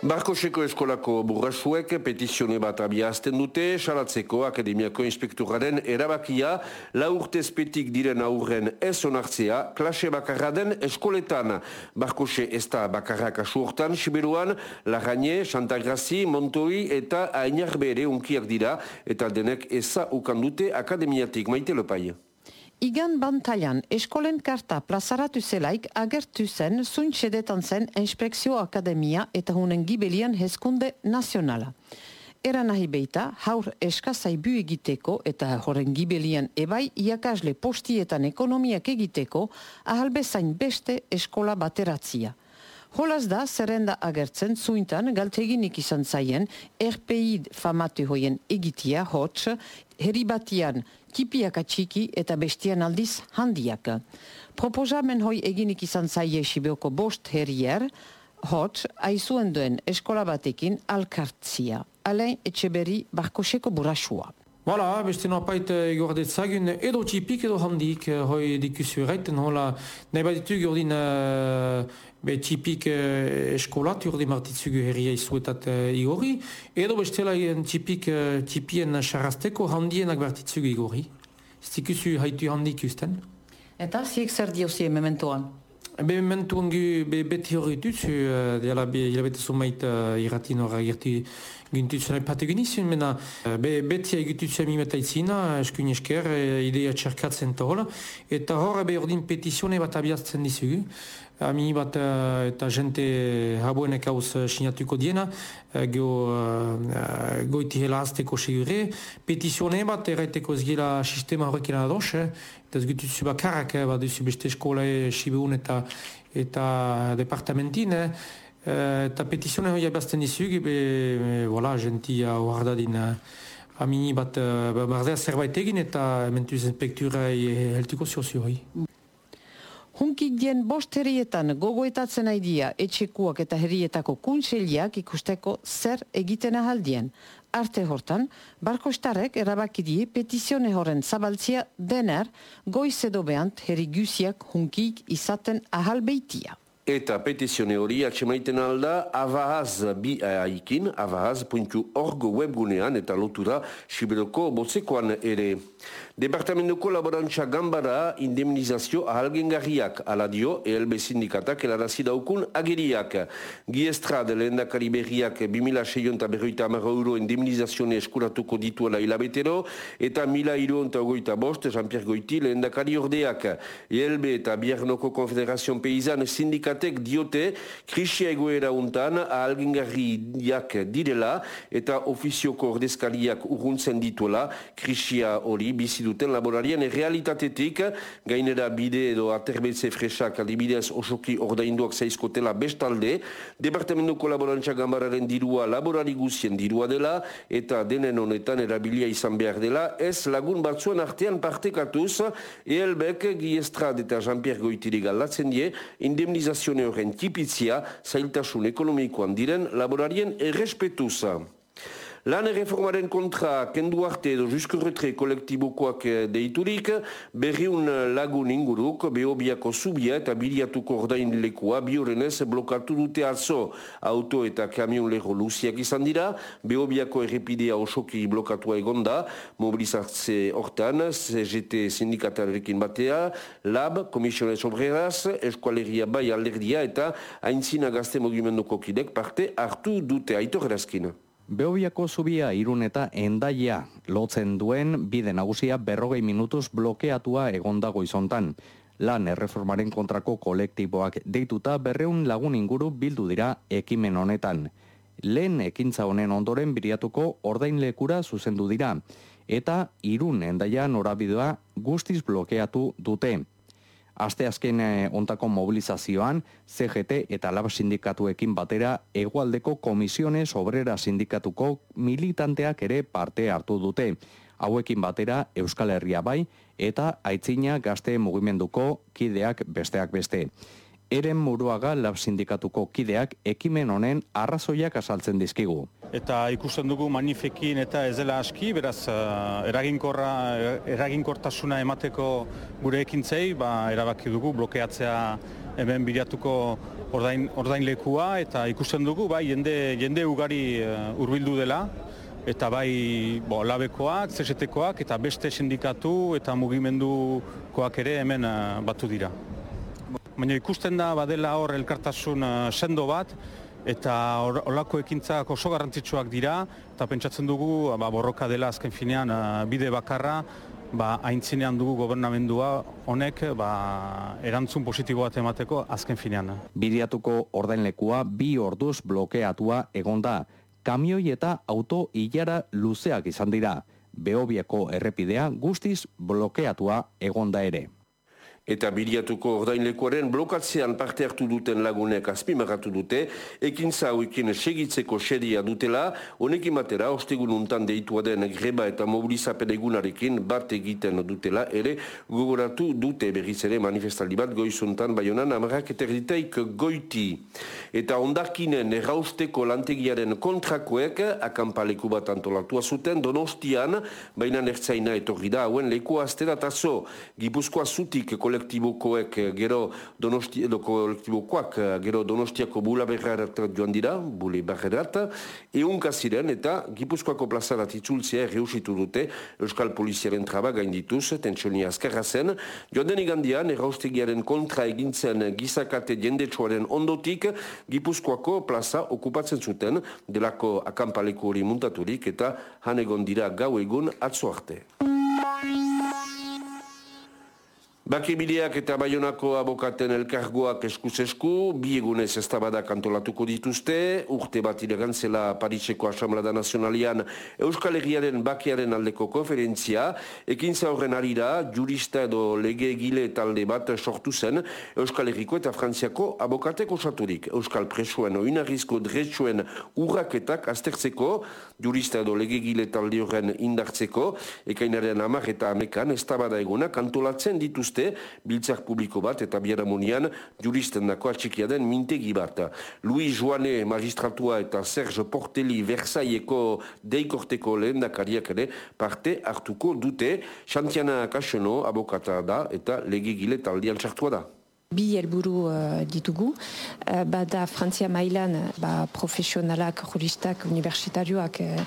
Barkoseko eskolako burrasuek petizione bat abiazten dute, salatzeko akademiako inspektoraren erabakia, la urtezpetik diren aurren ez onartzea, klase bakarra den eskoletan. Barkose ez da bakarrak asurtan, Siberuan, Larraine, Santagrazi, Montoi eta Ainarbere unkiak dira, eta denek eza ukandute akademiatik maite lopai. Igan bantailan eskolen karta plazaratu zelaik agertu zen zuintxedetan zen Inspekzio Akademia eta hunen gibelian hezkunde nazionala. Era nahi beita, haur eskazai bu egiteko eta horren gibelian ebai iakasle postietan ekonomiak egiteko ahalbezain beste eskola bateratzia. Holaz da, zerrenda agertzen, zuintan, galteginik izan zaien, RPI famatu hoien egitia, hots, herri batian, atxiki eta bestian aldiz handiak. Proposamen hoi eginik izan zaie Sibeoko bost herrier, hots, aizuen duen eskola batekin alkartzia. Alain Etxeberi Barkoseko burasua. Voilà, beste no apait igor detzagun edo txipik edo handik hoi dikusu erraiten hola nahi bat ditu gordin be txipik eskolat urdi martitzugu herria izuetat igorri edo bestela txipik txipien charrasteko handienak bartitzugu igorri ez dikusu haitu handik usten Eta ziek zer diozie mementoan? Be mementoan gu be beti hori dutzu dela be hilabete sumait irratin hori agerti gintutzen aipate genizien, mena be, beti egitutzen mimeta eskun esker, e, idea txerkatzen tohola, eta hor be ordin petizione bat abiazten dizugu, Ami bat eta jente habuenek hauz sinatuko diena, go, uh, goiti hela azteko segure. Petizione bat erraiteko zgila sistema horrekin ados, eh? eta zgutuzu bakarrak, eh? bat duzu beste eskola sibeun eta, eta departamentin, eh? eta petizione hori abazten dizug, be, voilà, gentia hoardadin amini bat bardea zerbait egin eta mentuz inspektura heltuko ziozio hori. Dien bost herrietan gogoetatzen aidia etxekuak eta herrietako kuntseliak ikusteko zer egiten ahaldien. Arte hortan, barkostarek erabakidie petizione horren zabaltzia dener goiz edo behant herri guziak hunkik izaten ahalbeitia. Eta petizione hori atxemaiten alda avahaz bi aikin, avahaz.org webgunean eta lotura Sibiroko botzekoan ere. Departamentuko laborantza gambara indemnizazio ahalgengarriak ala dio ELB sindikatak elarazi daukun agiriak. Giestra de lehendakari berriak 2006 eta berroita amara euro indemnizazione eskuratuko dituela hilabetero eta mila iru eta ogoita bost Jean-Pierre Goiti lehendakari ordeak. ELB eta Biarnoko Konfederazioan Peizan sindikatek diote krisia egoera untan ahalgengarriak direla eta ofizioko ordezkariak urruntzen dituela krisia hori bizi duten laborarien realitatetik gainera bide edo aterbetze fresak adibidez osoki ordainduak zaizkotela bestalde Departamentuko laborantza gambararen dirua laborari guzien dirua dela eta denen honetan erabilia izan behar dela ez lagun batzuen artean partekatuz ELBek Giestrad eta Jean-Pierre Goitiri galdatzen die indemnizazione horren tipitzia zailtasun ekonomikoan diren laborarien errespetuza. Lan erreformaren kontra kendu arte edo juskurretre kolektibokoak eh, deiturik, berriun lagun inguruk, behobiako zubia eta biliatuko ordain lekua, biorenez blokatu dute atzo auto eta kamion lero luziak izan dira, behobiako errepidea osoki blokatua egonda, mobilizatze hortan, CGT sindikatarekin batea, LAB, Komisionez Obreraz, Eskualeria Bai Alderdia eta Aintzina Gazte Mogimenduko kidek parte hartu dute aitor erazkina. Beobiako zubia irun eta endaia lotzen duen bide nagusia berrogei minutuz blokeatua egondago izontan. Lan erreformaren kontrako kolektiboak deituta berreun lagun inguru bildu dira ekimen honetan. Lehen ekintza honen ondoren biriatuko ordainlekura zuzendu dira. Eta irun endaia norabidea guztiz blokeatu dute. Aste azken eh, ontako mobilizazioan, CGT eta Lab sindikatuekin batera egualdeko komisiones obrera sindikatuko militanteak ere parte hartu dute. Hauekin batera Euskal Herria bai eta aitzina gazte mugimenduko kideak besteak beste eren muruaga lab sindikatuko kideak ekimen honen arrazoiak asaltzen dizkigu. Eta ikusten dugu manifekin eta ez dela aski, beraz uh, eraginkorra, eraginkortasuna emateko gure ekintzei, ba, erabaki dugu blokeatzea hemen bilatuko ordain, ordain lekua eta ikusten dugu bai jende, jende ugari uh, urbildu dela eta bai bo, labekoak, zesetekoak eta beste sindikatu eta mugimendukoak ere hemen batu dira. Baina ikusten da badela hor elkartasun uh, sendo bat eta olako ekintzak oso garrantzitsuak dira eta pentsatzen dugu ba, borroka dela azken finean uh, bide bakarra ba, haintzinean dugu gobernamendua honek ba, erantzun positibo bat emateko azken finean. Bidiatuko ordainlekua bi orduz blokeatua egonda kamioi eta auto hilara luzeak izan dira. Beobiako errepidea guztiz blokeatua egonda ere eta biliatuko ordainlekuaren blokatzean parte hartu duten lagunek azpimarratu dute, ekin zauekin segitzeko sedia dutela, honekin batera, ostegun untan deitua den greba eta mobilizapen egunarekin bat egiten dutela, ere gogoratu dute berriz ere manifestaldi bat goizuntan baionan amarak eterditeik goiti. Eta ondarkinen errausteko lantegiaren kontrakoek akampaleku bat antolatua zuten donostian, baina nertzaina etorri da hauen leku asteratazo, gipuzkoa zutik kolektu kolektibokoek eh, gero donosti edo kolektibokoak eh, gero donostiako bula berrerat joan dira, bule berrerat, eun ziren eta Gipuzkoako plazarat itzultzea reusitu dute Euskal Poliziaren traba gaindituz, tentsionia azkarra zen, joan den igandian erraustegiaren kontra egintzen gizakate jendetsuaren ondotik Gipuzkoako plaza okupatzen zuten delako akampaleko hori muntaturik eta hanegon dira gau egun atzo arte. Bakibideak eta Bayonako abokaten elkargoak eskuz-esku, bi egunez ez antolatuko dituzte, urte bat iregantzela Pariseko Asamblada Nazionalian Euskal Herriaren bakiaren aldeko konferentzia, ekin horren arira, jurista edo lege egile talde bat sortu zen Euskal Herriko eta Frantziako abokateko saturik. Euskal Presuen oinarrizko dretsuen urraketak aztertzeko, jurista edo lege egile talde horren indartzeko, ekainaren amar eta amekan ez egunak antolatzen dituzte biltzak publiko bat eta biaramunian juristen dako atxikia den mintegi bat. Louis Joane magistratua eta Serge Porteli Versailleko deikorteko lehen dakariak ere parte hartuko dute. Xantiana Kaxeno abokata da eta legigile taldian txartua da bi helburu uh, ditugu. Uh, bada Frantzia mailan ba, profesionalak, juristak, universitarioak, uh,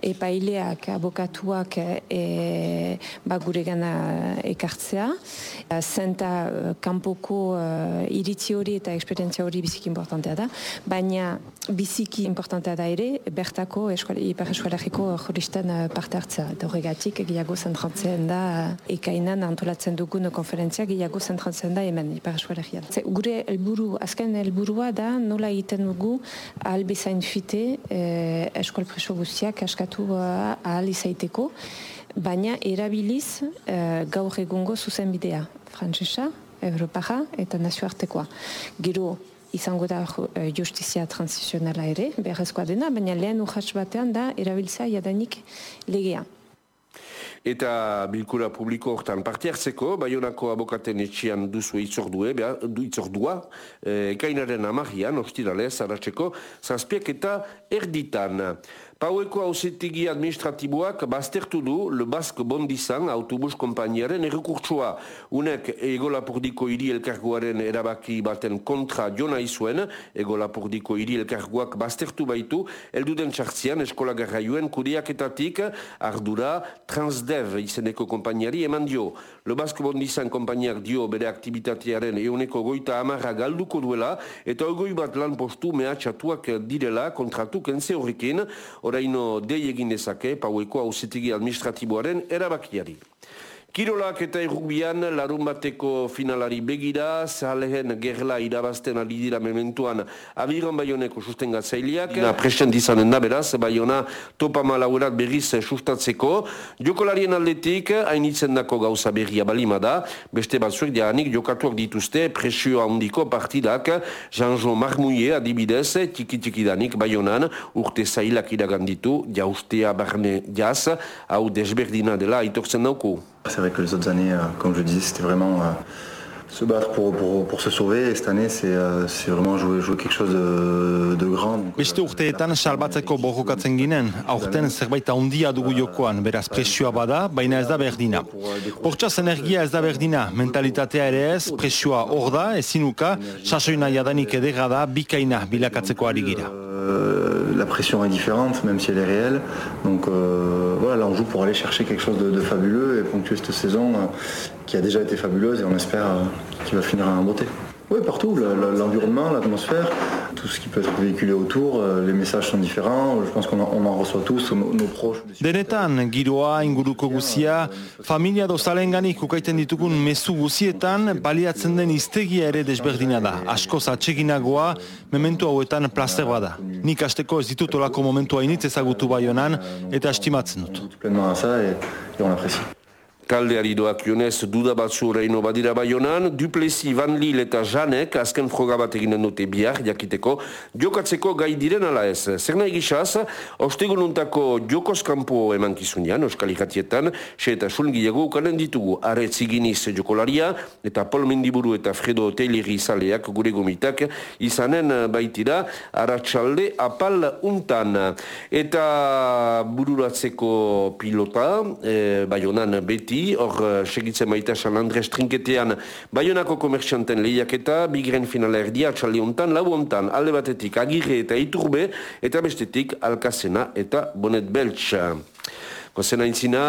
epaileak, abokatuak e, ba, gure gana ekartzea. Uh, zenta uh, kanpoko uh, iritzi hori eta esperientzia hori biziki importantea da. Baina biziki importantea da ere, bertako ipar eskualariko juristen uh, parte hartzea. Eta horregatik, gehiago zentrantzen da, ekainan antolatzen dugun konferentzia, gehiago zentrantzen da hemen, ipar eskualegian. Gure helburu, azken helburua da nola egiten dugu ahal bezain fite eh, eskual preso guztiak askatu uh, ahal izaiteko, baina erabiliz eh, gaur egungo zuzen bidea, frantzesa, Europaja eta nazioartekoa. Gero, izango da uh, justizia transizionala ere, beharrezkoa dena, baina lehen urratx batean da erabiltza jadanik legea eta bilkura publiko hortan parte hartzeko, Bayonako abokaten etxian duzu itzordue, du itzordua, e, ekainaren amagian, ostiralez, aratzeko, zazpiak eta erditan. Paueko hausetigi administratiboak baztertu du Le Basque Bondizan autobus kompainiaren errekurtsua. Unek Ego Lapurdiko hiri elkargoaren erabaki baten kontra jona izuen, Ego Lapurdiko hiri elkargoak baztertu baitu, elduden txartzian eskola garraioen kudeaketatik ardura Transdev izeneko kompainiari eman dio. Le Basque Bondizan kompainiak dio bere aktivitatearen euneko goita amarra galduko duela, eta ogoi bat lan postu mehatxatuak direla kontratu kenze horrekin, oraino dei egin dezake paueko hausetigi administratiboaren erabakiari. Kirolak eta errugbian larun bateko finalari begira, zahalehen gerla irabazten ali dira mementuan abiron baioneko susten gatzaileak. Na present izanen da beraz, baiona topa malauerat berriz sustatzeko. Jokolarien aldetik, hainitzen dako gauza berria balima da, beste batzuek dianik jokatuak dituzte presio handiko partidak, Jean-Jo Marmouye adibidez, tiki-tiki danik baionan, urte zailak iraganditu, jaustea barne jaz, hau desberdina dela aitortzen dauku. C'est vrai que les autres années, euh, comme je disais, c'était vraiment euh, Se battre pour, pour, pour se sauver, et cette année c'est euh, vraiment jouer, jouer quelque chose de, de grand. Beste urteetan salbatzeko borrokatzen ginen, aurten zerbait handia dugu jokoan, beraz presioa bada, baina ez da berdina. Hortxaz energia ez da berdina, mentalitatea ere ez, presioa hor da, ezinuka, sasoina jadanik edera da, bikaina bilakatzeko ari gira. La pression est différente, même si elle est réelle. Donc euh, voilà, là on joue pour aller chercher quelque chose de, de fabuleux et ponctuer cette saison euh, qui a déjà été fabuleuse et on espère euh, qu'il va finir en beauté. Oui, partout, l'environnement, l'atmosphère, tout ce qui peut être véhiculé autour, euh, les messages sont différents, je pense qu'on en, en reçoit tous, nos, nos proches. Denetan, giroa, inguruko guzia, familia dozalenganik ukaiten ditugun mezu guzietan, baliatzen den iztegia ere desberdina da. Askoz atseginagoa, mementu hauetan plazer bada. Nik asteko ez ditut olako momentu hainitz ezagutu baionan, eta estimatzen dut. Pleinement à ça et, et on apprécie. Taldeari doak jonez duda batzu reino badira baionan, Duplessis, Van Lille eta Janek azken froga bat eginen dute bihar jakiteko jokatzeko gai diren ala ez. Zer nahi gizaz, ostegununtako jokos kampo eman kizunian, Euskal Ikatietan, xe eta sulgiago ukanen ditugu are ziginiz jokolaria eta Paul Mendiburu eta Fredo Teileri izaleak gure gomitak izanen baitira aratsalde apal untan. Eta bururatzeko pilota, e, baionan beti, hor uh, segitzen baita San Andres trinketean Bayonako komertxanten lehiaketa, bigren finala erdia atxalde hontan, lau hontan, alde batetik agirre eta iturbe, eta bestetik alkazena eta bonet beltsa. Gozen aintzina,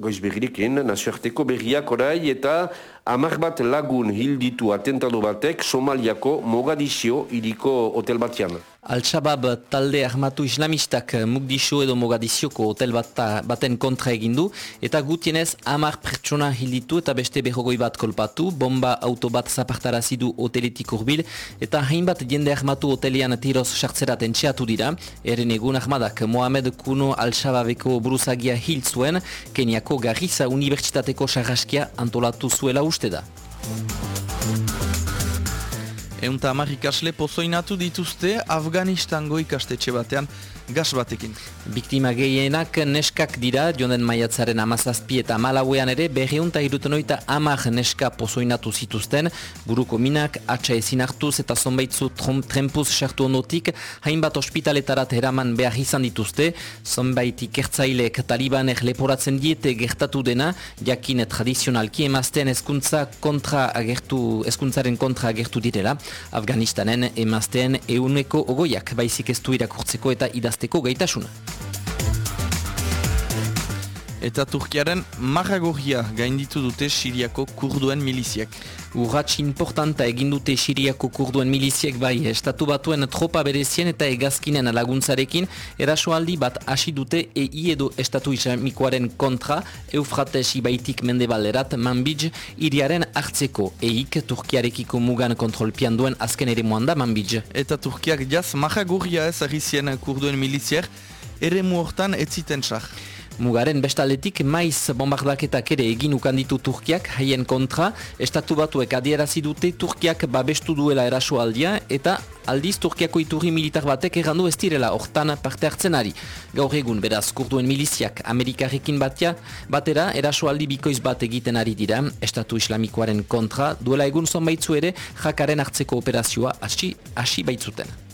goiz berrirekin, nazioarteko berriak orai eta amar bat lagun hilditu atentado batek Somaliako Mogadisio iriko hotel batian. Al-Shabaab talde armatu islamistak Mugdisho edo Mogadizioko hotel bat baten kontra egindu eta gutienez amar pertsona hilditu eta beste behogoi bat kolpatu, bomba auto bat zapartarazidu hoteletik urbil eta hainbat jende armatu hotelian tiroz sartzerat entxeatu dira. Eren egun armadak Mohamed Kuno Al-Shabaabeko buruzagia hil zuen, Keniako Garriza Unibertsitateko sarraskia antolatu zuela uste da. Eunta hamar ikasle pozoinatu dituzte Afganistango ikastetxe batean gas batekin. Biktima gehienak neskak dira, jonen maiatzaren amazazpi eta malauean ere berreunta irutenoita amak neska pozoinatu zituzten, buruko minak, atxa ezin hartuz eta zonbaitzu trempuz sartu onotik, hainbat ospitaletarat eraman behar izan dituzte, zonbait ikertzaileek talibanek leporatzen diete gertatu dena, jakin tradizionalki emazten eskuntza kontra agertu, eskuntzaren kontra agertu direla, Afganistanen emazten euneko ogoiak baizik ez du irakurtzeko eta idazteko gaitasuna. Eta Turkiaren marragorria gainditu dute Siriako kurduen miliziak. Urratx importanta egin dute Siriako kurduen miliziek bai estatu batuen tropa berezien eta egazkinen laguntzarekin erasoaldi bat hasi dute EI edo estatu islamikoaren kontra Eufrates ibaitik mendebalerat Manbij iriaren hartzeko eik Turkiarekiko mugan kontrolpian duen azken ere da Manbij. Eta Turkiak jaz marragorria ez agizien kurduen miliziak ere muortan ez ziten Mugaren bestaldetik maiz bombardaketak ere egin ukanditu Turkiak haien kontra, estatu batuek adierazi dute Turkiak babestu duela erasoaldia eta aldiz Turkiako iturri militar batek errandu ez direla hortan parte hartzen ari. Gaur egun beraz kurduen miliziak Amerikarrekin batia, batera erasoaldi bikoiz bat egiten ari dira, estatu islamikoaren kontra, duela egun zonbaitzu ere jakaren hartzeko operazioa hasi, hasi baitzuten.